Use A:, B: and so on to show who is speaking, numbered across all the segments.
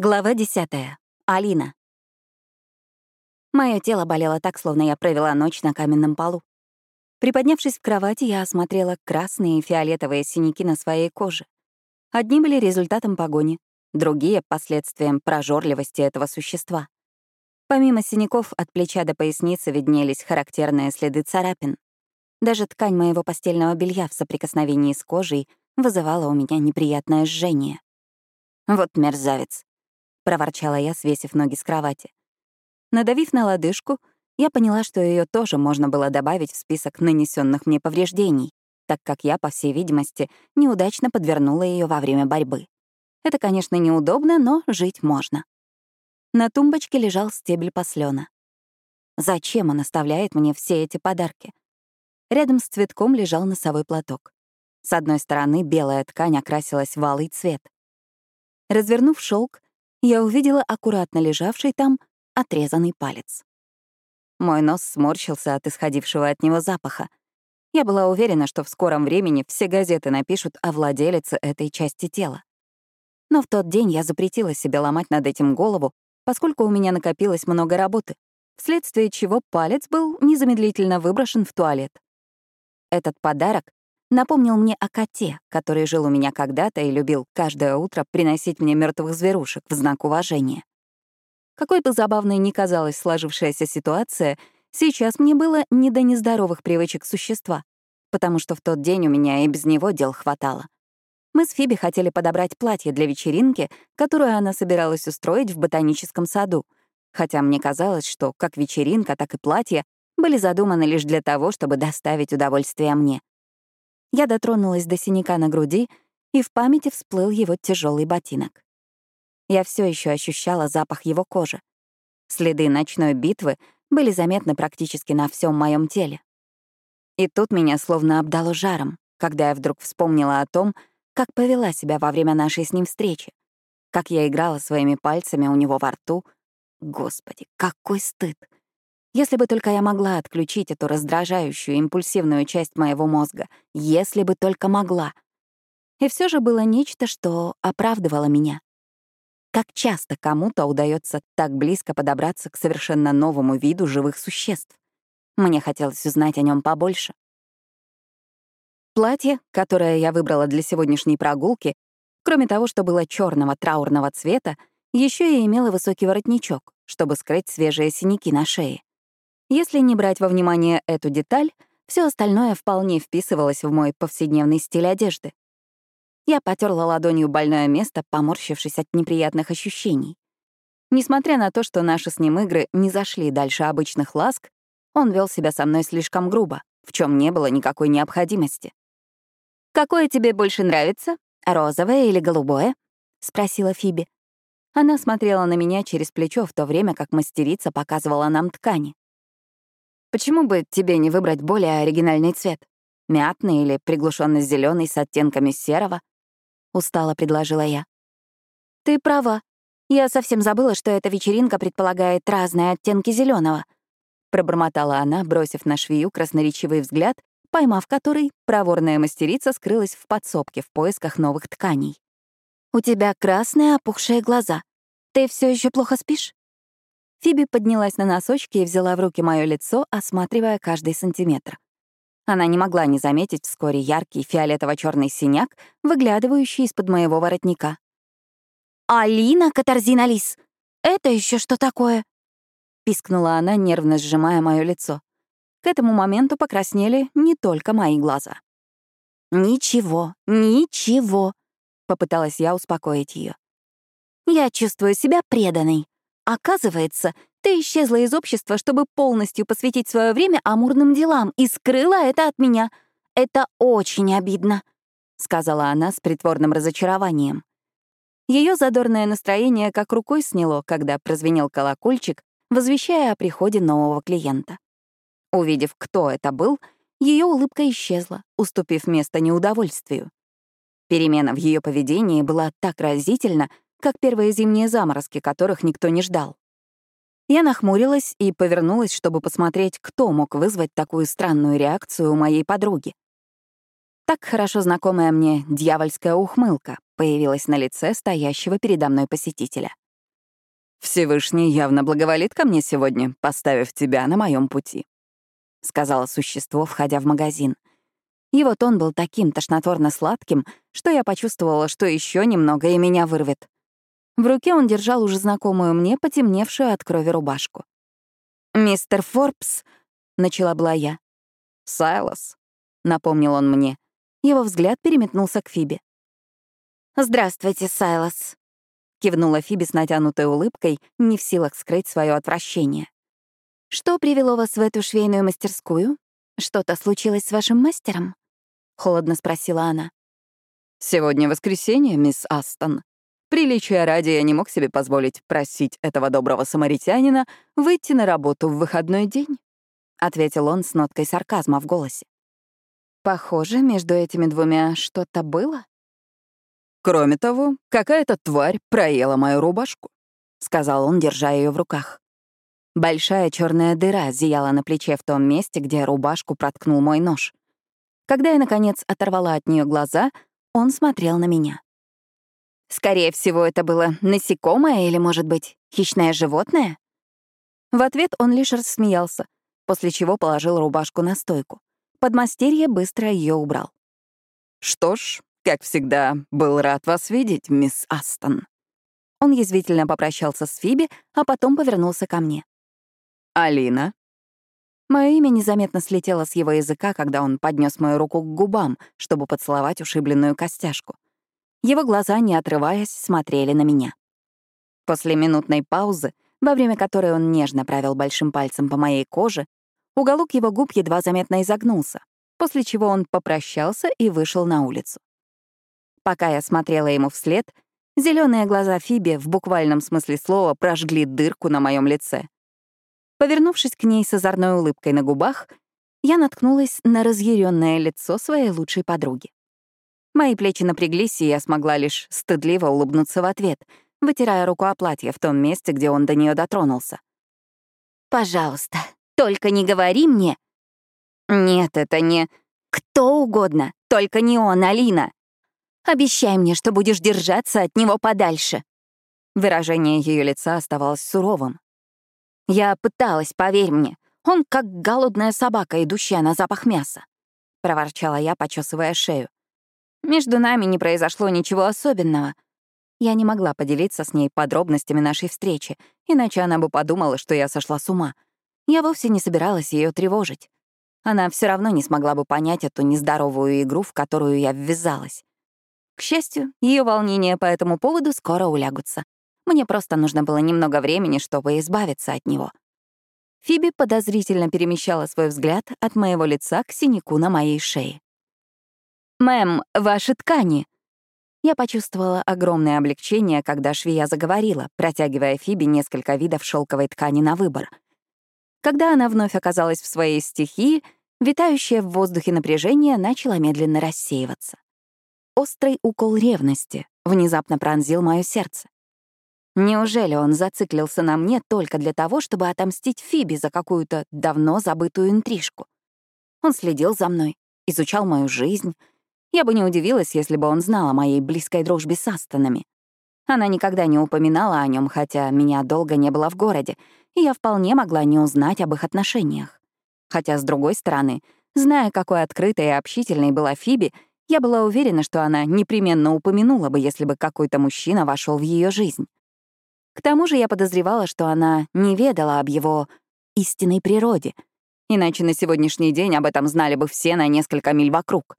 A: Глава 10. Алина. Моё тело болело так, словно я провела ночь на каменном полу. Приподнявшись в кровати, я осмотрела красные и фиолетовые синяки на своей коже. Одни были результатом погони, другие — последствием прожорливости этого существа. Помимо синяков от плеча до поясницы виднелись характерные следы царапин. Даже ткань моего постельного белья в соприкосновении с кожей вызывала у меня неприятное жжение. Вот мерзавец проворчала я, свесив ноги с кровати. Надавив на лодыжку, я поняла, что ее тоже можно было добавить в список нанесенных мне повреждений, так как я, по всей видимости, неудачно подвернула ее во время борьбы. Это, конечно, неудобно, но жить можно. На тумбочке лежал стебель послена. Зачем он оставляет мне все эти подарки? Рядом с цветком лежал носовой платок. С одной стороны белая ткань окрасилась в алый цвет. Развернув шелк, я увидела аккуратно лежавший там отрезанный палец. Мой нос сморщился от исходившего от него запаха. Я была уверена, что в скором времени все газеты напишут о владелице этой части тела. Но в тот день я запретила себе ломать над этим голову, поскольку у меня накопилось много работы, вследствие чего палец был незамедлительно выброшен в туалет. Этот подарок напомнил мне о коте, который жил у меня когда-то и любил каждое утро приносить мне мертвых зверушек в знак уважения. Какой бы забавной ни казалась сложившаяся ситуация, сейчас мне было не до нездоровых привычек существа, потому что в тот день у меня и без него дел хватало. Мы с Фиби хотели подобрать платье для вечеринки, которую она собиралась устроить в ботаническом саду, хотя мне казалось, что как вечеринка, так и платье были задуманы лишь для того, чтобы доставить удовольствие мне. Я дотронулась до синяка на груди, и в памяти всплыл его тяжелый ботинок. Я все еще ощущала запах его кожи. Следы ночной битвы были заметны практически на всем моем теле. И тут меня словно обдало жаром, когда я вдруг вспомнила о том, как повела себя во время нашей с ним встречи, как я играла своими пальцами у него во рту. Господи, какой стыд! Если бы только я могла отключить эту раздражающую, импульсивную часть моего мозга, если бы только могла. И все же было нечто, что оправдывало меня. Как часто кому-то удается так близко подобраться к совершенно новому виду живых существ. Мне хотелось узнать о нем побольше. Платье, которое я выбрала для сегодняшней прогулки, кроме того, что было черного траурного цвета, еще и имело высокий воротничок, чтобы скрыть свежие синяки на шее. Если не брать во внимание эту деталь, все остальное вполне вписывалось в мой повседневный стиль одежды. Я потерла ладонью больное место, поморщившись от неприятных ощущений. Несмотря на то, что наши с ним игры не зашли дальше обычных ласк, он вел себя со мной слишком грубо, в чем не было никакой необходимости. «Какое тебе больше нравится, розовое или голубое?» — спросила Фиби. Она смотрела на меня через плечо в то время, как мастерица показывала нам ткани. Почему бы тебе не выбрать более оригинальный цвет? Мятный или приглушенно зеленый с оттенками серого? Устало предложила я. Ты права. Я совсем забыла, что эта вечеринка предполагает разные оттенки зеленого. Пробормотала она, бросив на швею красноречивый взгляд, поймав который, проворная мастерица скрылась в подсобке в поисках новых тканей. «У тебя красные опухшие глаза. Ты все еще плохо спишь?» Фиби поднялась на носочки и взяла в руки мое лицо, осматривая каждый сантиметр. Она не могла не заметить вскоре яркий фиолетово черный синяк, выглядывающий из-под моего воротника. «Алина Катарзина-Лис! Это еще что такое?» — пискнула она, нервно сжимая мое лицо. К этому моменту покраснели не только мои глаза. «Ничего, ничего», — попыталась я успокоить ее. «Я чувствую себя преданной. Оказывается, ты исчезла из общества, чтобы полностью посвятить свое время амурным делам и скрыла это от меня. Это очень обидно», — сказала она с притворным разочарованием. Ее задорное настроение как рукой сняло, когда прозвенел колокольчик, возвещая о приходе нового клиента. Увидев, кто это был, ее улыбка исчезла, уступив место неудовольствию. Перемена в ее поведении была так разительна, как первые зимние заморозки, которых никто не ждал. Я нахмурилась и повернулась, чтобы посмотреть, кто мог вызвать такую странную реакцию у моей подруги. Так хорошо знакомая мне дьявольская ухмылка появилась на лице стоящего передо мной посетителя. Всевышний явно благоволит ко мне сегодня, поставив тебя на моем пути», — сказала существо, входя в магазин. Его тон был таким тошнотворно-сладким, что я почувствовала, что еще немного и меня вырвет. В руке он держал уже знакомую мне, потемневшую от крови рубашку. «Мистер Форбс», — начала была я. «Сайлос», — напомнил он мне. Его взгляд переметнулся к Фибе. «Здравствуйте, Сайлос», — кивнула Фиби с натянутой улыбкой, не в силах скрыть свое отвращение. «Что привело вас в эту швейную мастерскую? Что-то случилось с вашим мастером?» — холодно спросила она. «Сегодня воскресенье, мисс Астон. Приличия ради я не мог себе позволить просить этого доброго самаритянина выйти на работу в выходной день», — ответил он с ноткой сарказма в голосе. «Похоже, между этими двумя что-то было?» «Кроме того, какая-то тварь проела мою рубашку», — сказал он, держа ее в руках. Большая черная дыра зияла на плече в том месте, где рубашку проткнул мой нож. Когда я, наконец, оторвала от нее глаза, он смотрел на меня. Скорее всего, это было насекомое или, может быть, хищное животное? В ответ он лишь рассмеялся, после чего положил рубашку на стойку. Подмастерье быстро ее убрал. «Что ж, как всегда, был рад вас видеть, мисс Астон». Он язвительно попрощался с Фиби, а потом повернулся ко мне. «Алина?» Мое имя незаметно слетело с его языка, когда он поднес мою руку к губам, чтобы поцеловать ушибленную костяшку. Его глаза, не отрываясь, смотрели на меня. После минутной паузы, во время которой он нежно провел большим пальцем по моей коже, уголок его губ едва заметно изогнулся, после чего он попрощался и вышел на улицу. Пока я смотрела ему вслед, зеленые глаза Фиби в буквальном смысле слова прожгли дырку на моем лице. Повернувшись к ней с озорной улыбкой на губах, я наткнулась на разъяренное лицо своей лучшей подруги. Мои плечи напряглись, и я смогла лишь стыдливо улыбнуться в ответ, вытирая руку о платье в том месте, где он до нее дотронулся. «Пожалуйста, только не говори мне...» «Нет, это не... Кто угодно, только не он, Алина!» Обещай мне, что будешь держаться от него подальше». Выражение ее лица оставалось суровым. «Я пыталась, поверь мне. Он как голодная собака, идущая на запах мяса», — проворчала я, почесывая шею. Между нами не произошло ничего особенного. Я не могла поделиться с ней подробностями нашей встречи, иначе она бы подумала, что я сошла с ума. Я вовсе не собиралась ее тревожить. Она все равно не смогла бы понять эту нездоровую игру, в которую я ввязалась. К счастью, ее волнения по этому поводу скоро улягутся. Мне просто нужно было немного времени, чтобы избавиться от него. Фиби подозрительно перемещала свой взгляд от моего лица к синяку на моей шее. «Мэм, ваши ткани!» Я почувствовала огромное облегчение, когда швея заговорила, протягивая Фиби несколько видов шелковой ткани на выбор. Когда она вновь оказалась в своей стихии, витающее в воздухе напряжение начало медленно рассеиваться. Острый укол ревности внезапно пронзил мое сердце. Неужели он зациклился на мне только для того, чтобы отомстить Фиби за какую-то давно забытую интрижку? Он следил за мной, изучал мою жизнь. Я бы не удивилась, если бы он знал о моей близкой дружбе с Астонами. Она никогда не упоминала о нем, хотя меня долго не было в городе, и я вполне могла не узнать об их отношениях. Хотя, с другой стороны, зная, какой открытой и общительной была Фиби, я была уверена, что она непременно упомянула бы, если бы какой-то мужчина вошел в ее жизнь. К тому же я подозревала, что она не ведала об его истинной природе, иначе на сегодняшний день об этом знали бы все на несколько миль вокруг.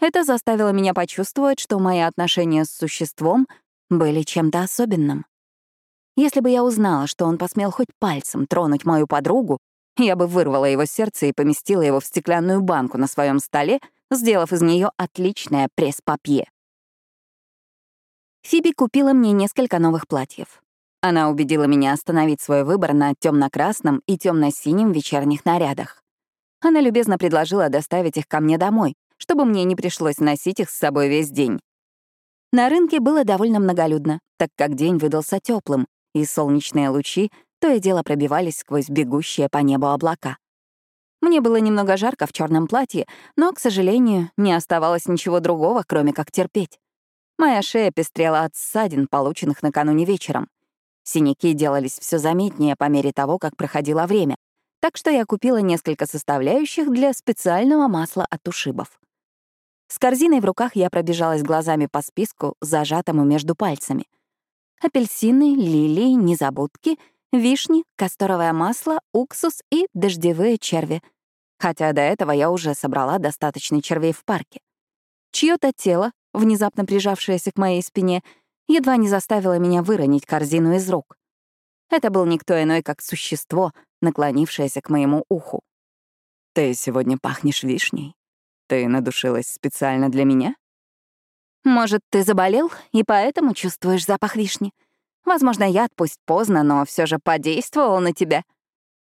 A: Это заставило меня почувствовать, что мои отношения с существом были чем-то особенным. Если бы я узнала, что он посмел хоть пальцем тронуть мою подругу, я бы вырвала его сердце и поместила его в стеклянную банку на своем столе — сделав из нее отличное пресс-папье. Фиби купила мне несколько новых платьев. Она убедила меня остановить свой выбор на темно-красном и темно-синем вечерних нарядах. Она любезно предложила доставить их ко мне домой, чтобы мне не пришлось носить их с собой весь день. На рынке было довольно многолюдно, так как день выдался теплым, и солнечные лучи то и дело пробивались сквозь бегущие по небу облака. Мне было немного жарко в черном платье, но, к сожалению, не оставалось ничего другого, кроме как терпеть. Моя шея пестрела от ссадин, полученных накануне вечером. Синяки делались все заметнее по мере того, как проходило время, так что я купила несколько составляющих для специального масла от ушибов. С корзиной в руках я пробежалась глазами по списку, зажатому между пальцами. Апельсины, лилии, незабудки, вишни, касторовое масло, уксус и дождевые черви. Хотя до этого я уже собрала достаточно червей в парке. Чьё-то тело, внезапно прижавшееся к моей спине, едва не заставило меня выронить корзину из рук. Это был никто иной, как существо, наклонившееся к моему уху. «Ты сегодня пахнешь вишней. Ты надушилась специально для меня?» «Может, ты заболел и поэтому чувствуешь запах вишни? Возможно, яд пусть поздно, но все же подействовал на тебя».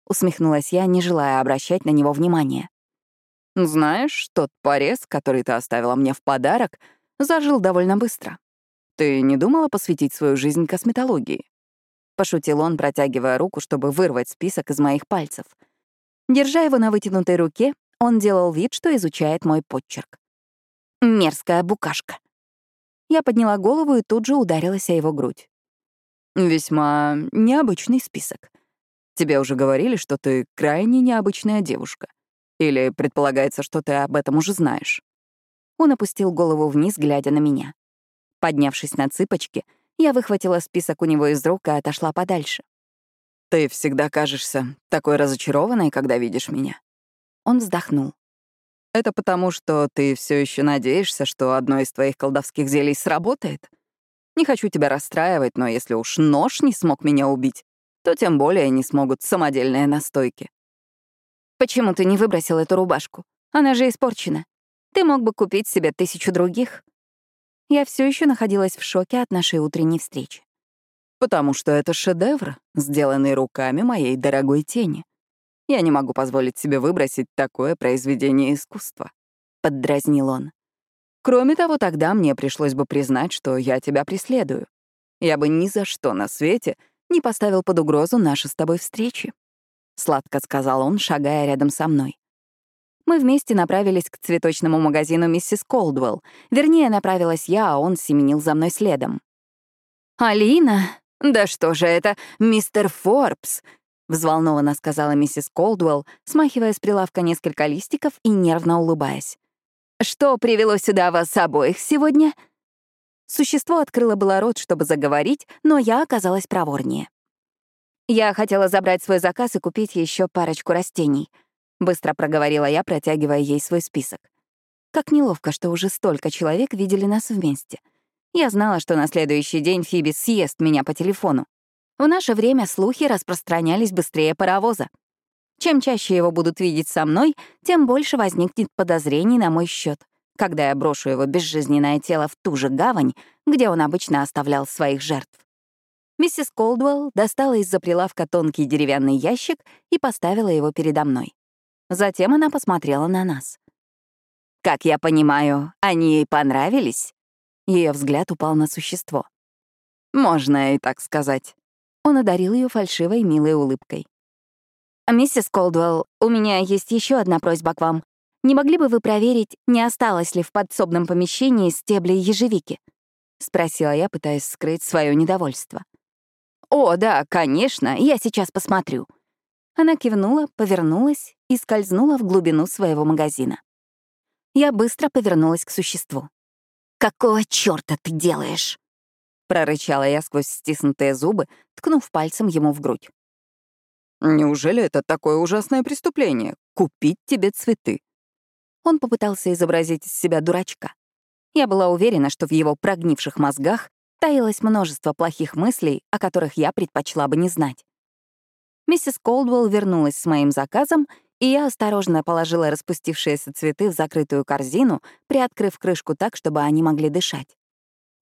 A: Усмехнулась я, не желая обращать на него внимания. «Знаешь, тот порез, который ты оставила мне в подарок, зажил довольно быстро. Ты не думала посвятить свою жизнь косметологии?» Пошутил он, протягивая руку, чтобы вырвать список из моих пальцев. Держа его на вытянутой руке, он делал вид, что изучает мой подчерк. «Мерзкая букашка». Я подняла голову и тут же ударилась о его грудь. «Весьма необычный список. Тебе уже говорили, что ты крайне необычная девушка. Или предполагается, что ты об этом уже знаешь?» Он опустил голову вниз, глядя на меня. Поднявшись на цыпочки, я выхватила список у него из рук и отошла подальше. «Ты всегда кажешься такой разочарованной, когда видишь меня». Он вздохнул. «Это потому, что ты все еще надеешься, что одно из твоих колдовских зелий сработает? Не хочу тебя расстраивать, но если уж нож не смог меня убить, то тем более не смогут самодельные настойки». «Почему ты не выбросил эту рубашку? Она же испорчена. Ты мог бы купить себе тысячу других». Я все еще находилась в шоке от нашей утренней встречи. Потому что это шедевр, сделанный руками моей дорогой тени. Я не могу позволить себе выбросить такое произведение искусства, — поддразнил он. Кроме того, тогда мне пришлось бы признать, что я тебя преследую. Я бы ни за что на свете не поставил под угрозу наши с тобой встречи. Сладко сказал он, шагая рядом со мной. Мы вместе направились к цветочному магазину миссис Колдуэлл. Вернее, направилась я, а он семенил за мной следом. «Алина? Да что же это, мистер Форбс?» — взволнованно сказала миссис Колдуэлл, смахивая с прилавка несколько листиков и нервно улыбаясь. «Что привело сюда вас обоих сегодня?» Существо открыло было рот, чтобы заговорить, но я оказалась проворнее. Я хотела забрать свой заказ и купить еще парочку растений —— быстро проговорила я, протягивая ей свой список. Как неловко, что уже столько человек видели нас вместе. Я знала, что на следующий день Фиби съест меня по телефону. В наше время слухи распространялись быстрее паровоза. Чем чаще его будут видеть со мной, тем больше возникнет подозрений на мой счет, когда я брошу его безжизненное тело в ту же гавань, где он обычно оставлял своих жертв. Миссис Колдуэлл достала из-за прилавка тонкий деревянный ящик и поставила его передо мной. Затем она посмотрела на нас. «Как я понимаю, они ей понравились?» Ее взгляд упал на существо. «Можно и так сказать». Он одарил ее фальшивой милой улыбкой. «Миссис Колдуэлл, у меня есть еще одна просьба к вам. Не могли бы вы проверить, не осталось ли в подсобном помещении стеблей ежевики?» — спросила я, пытаясь скрыть свое недовольство. «О, да, конечно, я сейчас посмотрю», она кивнула, повернулась и скользнула в глубину своего магазина. Я быстро повернулась к существу. «Какого чёрта ты делаешь?» Прорычала я сквозь стиснутые зубы, ткнув пальцем ему в грудь. «Неужели это такое ужасное преступление — купить тебе цветы?» Он попытался изобразить из себя дурачка. Я была уверена, что в его прогнивших мозгах таилось множество плохих мыслей, о которых я предпочла бы не знать. Миссис Колдуэлл вернулась с моим заказом, и я осторожно положила распустившиеся цветы в закрытую корзину, приоткрыв крышку так, чтобы они могли дышать.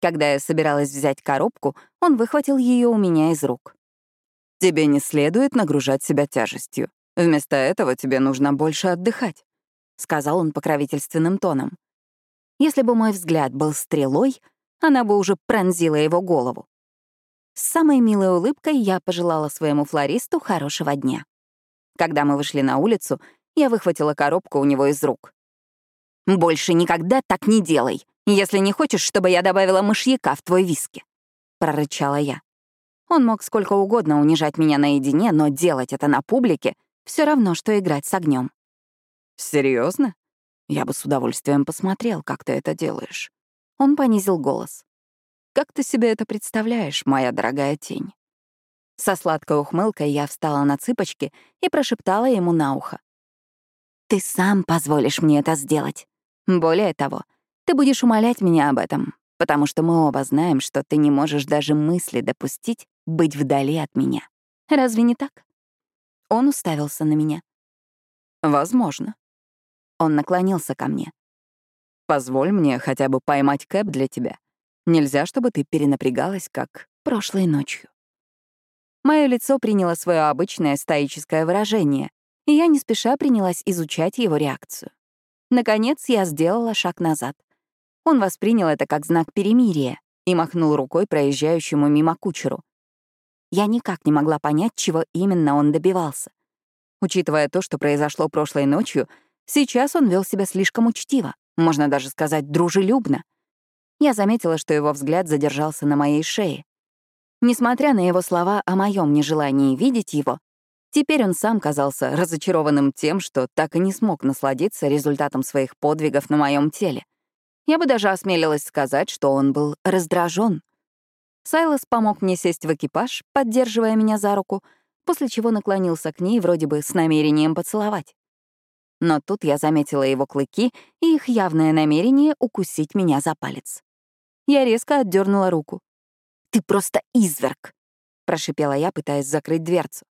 A: Когда я собиралась взять коробку, он выхватил ее у меня из рук. «Тебе не следует нагружать себя тяжестью. Вместо этого тебе нужно больше отдыхать», — сказал он покровительственным тоном. Если бы мой взгляд был стрелой, она бы уже пронзила его голову. С самой милой улыбкой я пожелала своему флористу хорошего дня. Когда мы вышли на улицу, я выхватила коробку у него из рук. «Больше никогда так не делай, если не хочешь, чтобы я добавила мышьяка в твой виски», — прорычала я. Он мог сколько угодно унижать меня наедине, но делать это на публике все равно, что играть с огнем. Серьезно? Я бы с удовольствием посмотрел, как ты это делаешь. Он понизил голос. Как ты себе это представляешь, моя дорогая тень? Со сладкой ухмылкой я встала на цыпочки и прошептала ему на ухо. «Ты сам позволишь мне это сделать. Более того, ты будешь умолять меня об этом, потому что мы оба знаем, что ты не можешь даже мысли допустить быть вдали от меня. Разве не так?» Он уставился на меня. «Возможно». Он наклонился ко мне. «Позволь мне хотя бы поймать Кэп для тебя. Нельзя, чтобы ты перенапрягалась, как прошлой ночью». Мое лицо приняло свое обычное стоическое выражение, и я не спеша принялась изучать его реакцию. Наконец я сделала шаг назад. Он воспринял это как знак перемирия и махнул рукой проезжающему мимо кучеру. Я никак не могла понять, чего именно он добивался. Учитывая то, что произошло прошлой ночью, сейчас он вел себя слишком учтиво, можно даже сказать, дружелюбно. Я заметила, что его взгляд задержался на моей шее. Несмотря на его слова о моем нежелании видеть его, теперь он сам казался разочарованным тем, что так и не смог насладиться результатом своих подвигов на моем теле. Я бы даже осмелилась сказать, что он был раздражен. Сайлос помог мне сесть в экипаж, поддерживая меня за руку, после чего наклонился к ней вроде бы с намерением поцеловать. Но тут я заметила его клыки и их явное намерение укусить меня за палец. Я резко отдернула руку. «Ты просто изверг!» — прошипела я, пытаясь закрыть дверцу.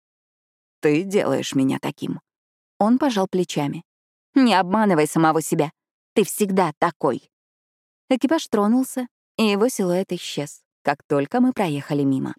A: «Ты делаешь меня таким». Он пожал плечами. «Не обманывай самого себя. Ты всегда такой». Экипаж тронулся, и его силуэт исчез, как только мы проехали мимо.